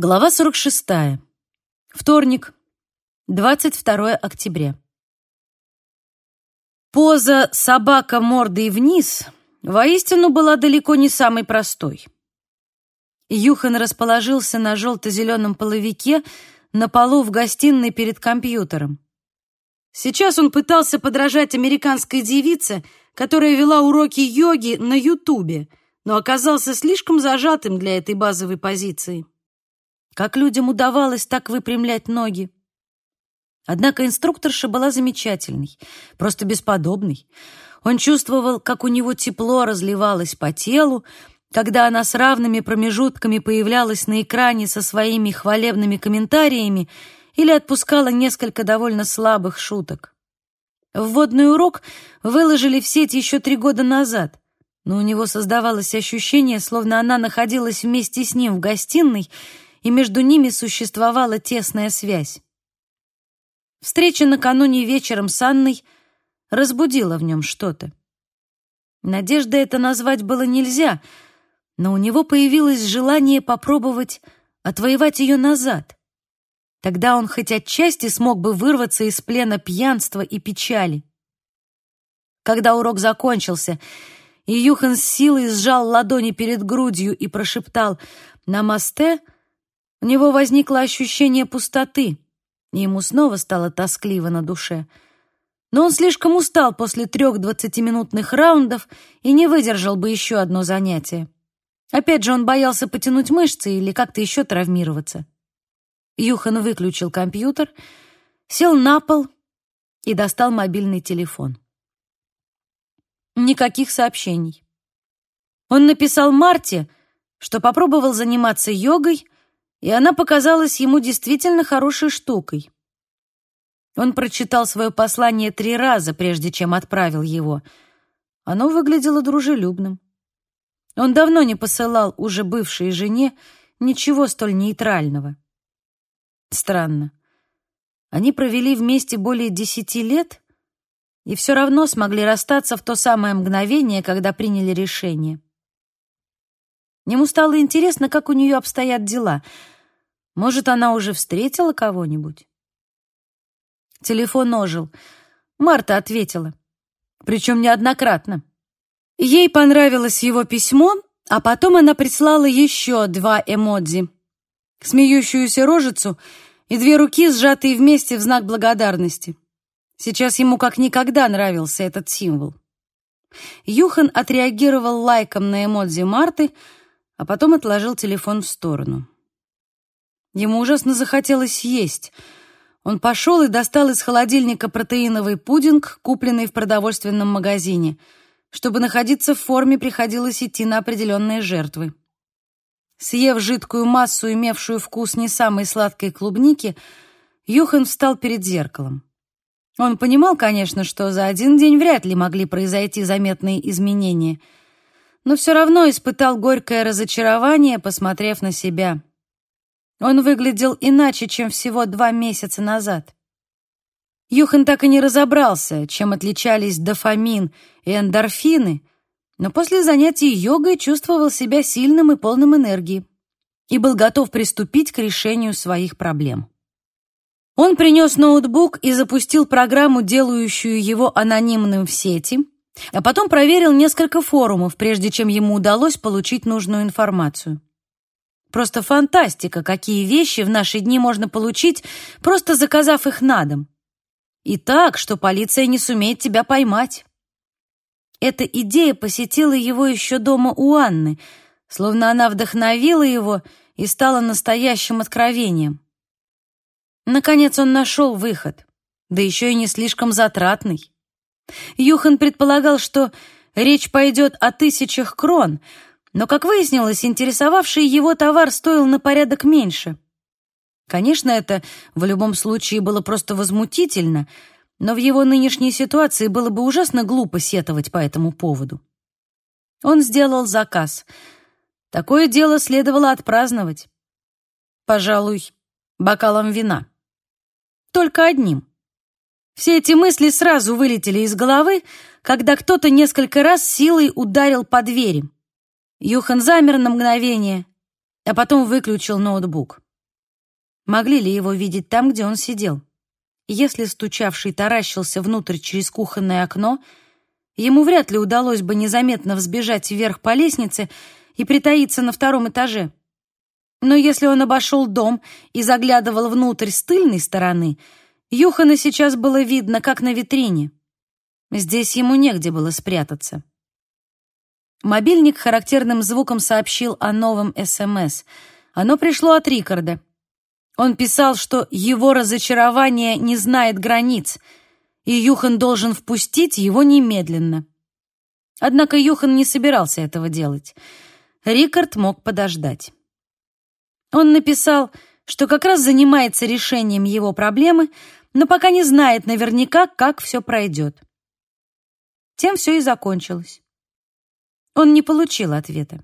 Глава 46. Вторник, 22 октября. Поза «собака мордой вниз» воистину была далеко не самой простой. Юхан расположился на желто-зеленом половике на полу в гостиной перед компьютером. Сейчас он пытался подражать американской девице, которая вела уроки йоги на Ютубе, но оказался слишком зажатым для этой базовой позиции. Как людям удавалось так выпрямлять ноги? Однако инструкторша была замечательной, просто бесподобной. Он чувствовал, как у него тепло разливалось по телу, когда она с равными промежутками появлялась на экране со своими хвалебными комментариями или отпускала несколько довольно слабых шуток. Вводный урок выложили в сеть еще три года назад, но у него создавалось ощущение, словно она находилась вместе с ним в гостиной и между ними существовала тесная связь. Встреча накануне вечером с Анной разбудила в нем что-то. Надежда это назвать было нельзя, но у него появилось желание попробовать отвоевать ее назад. Тогда он хоть отчасти смог бы вырваться из плена пьянства и печали. Когда урок закончился, и Юхан с силой сжал ладони перед грудью и прошептал «Намасте», у него возникло ощущение пустоты, и ему снова стало тоскливо на душе. Но он слишком устал после трех двадцатиминутных раундов и не выдержал бы еще одно занятие. Опять же, он боялся потянуть мышцы или как-то еще травмироваться. Юхан выключил компьютер, сел на пол и достал мобильный телефон. Никаких сообщений. Он написал Марте, что попробовал заниматься йогой, и она показалась ему действительно хорошей штукой. Он прочитал свое послание три раза, прежде чем отправил его. Оно выглядело дружелюбным. Он давно не посылал уже бывшей жене ничего столь нейтрального. Странно. Они провели вместе более десяти лет и все равно смогли расстаться в то самое мгновение, когда приняли решение. Ему стало интересно, как у нее обстоят дела. Может, она уже встретила кого-нибудь? Телефон ожил. Марта ответила. Причем неоднократно. Ей понравилось его письмо, а потом она прислала еще два эмодзи. Смеющуюся рожицу и две руки, сжатые вместе в знак благодарности. Сейчас ему как никогда нравился этот символ. Юхан отреагировал лайком на эмодзи Марты — а потом отложил телефон в сторону. Ему ужасно захотелось есть. Он пошел и достал из холодильника протеиновый пудинг, купленный в продовольственном магазине. Чтобы находиться в форме, приходилось идти на определенные жертвы. Съев жидкую массу, имевшую вкус не самой сладкой клубники, Юхан встал перед зеркалом. Он понимал, конечно, что за один день вряд ли могли произойти заметные изменения — но все равно испытал горькое разочарование, посмотрев на себя. Он выглядел иначе, чем всего два месяца назад. Юхан так и не разобрался, чем отличались дофамин и эндорфины, но после занятий йогой чувствовал себя сильным и полным энергии и был готов приступить к решению своих проблем. Он принес ноутбук и запустил программу, делающую его анонимным в сети, а потом проверил несколько форумов, прежде чем ему удалось получить нужную информацию. Просто фантастика, какие вещи в наши дни можно получить, просто заказав их на дом. И так, что полиция не сумеет тебя поймать. Эта идея посетила его еще дома у Анны, словно она вдохновила его и стала настоящим откровением. Наконец он нашел выход, да еще и не слишком затратный. Юхан предполагал, что речь пойдет о тысячах крон, но, как выяснилось, интересовавший его товар стоил на порядок меньше. Конечно, это в любом случае было просто возмутительно, но в его нынешней ситуации было бы ужасно глупо сетовать по этому поводу. Он сделал заказ. Такое дело следовало отпраздновать. Пожалуй, бокалом вина. Только одним. Все эти мысли сразу вылетели из головы, когда кто-то несколько раз силой ударил по двери. Юхан замер на мгновение, а потом выключил ноутбук. Могли ли его видеть там, где он сидел? Если стучавший таращился внутрь через кухонное окно, ему вряд ли удалось бы незаметно взбежать вверх по лестнице и притаиться на втором этаже. Но если он обошел дом и заглядывал внутрь с тыльной стороны, Юхана сейчас было видно, как на витрине. Здесь ему негде было спрятаться. Мобильник характерным звуком сообщил о новом СМС. Оно пришло от Рикарда. Он писал, что его разочарование не знает границ, и Юхан должен впустить его немедленно. Однако Юхан не собирался этого делать. Рикард мог подождать. Он написал, что как раз занимается решением его проблемы, но пока не знает наверняка, как все пройдет. Тем все и закончилось. Он не получил ответа.